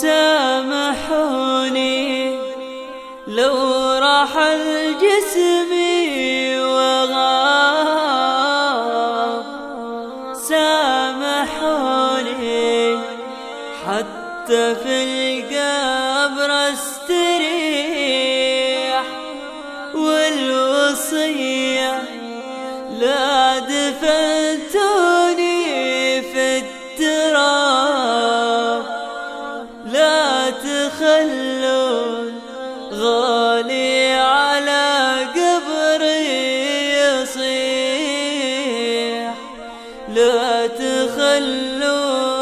سامحوني. لو راح الجسم وغاب سامحوني. حتى في القبر استريح والوصية لا لا تخلون غالي على قبري يصيح. لا تخلون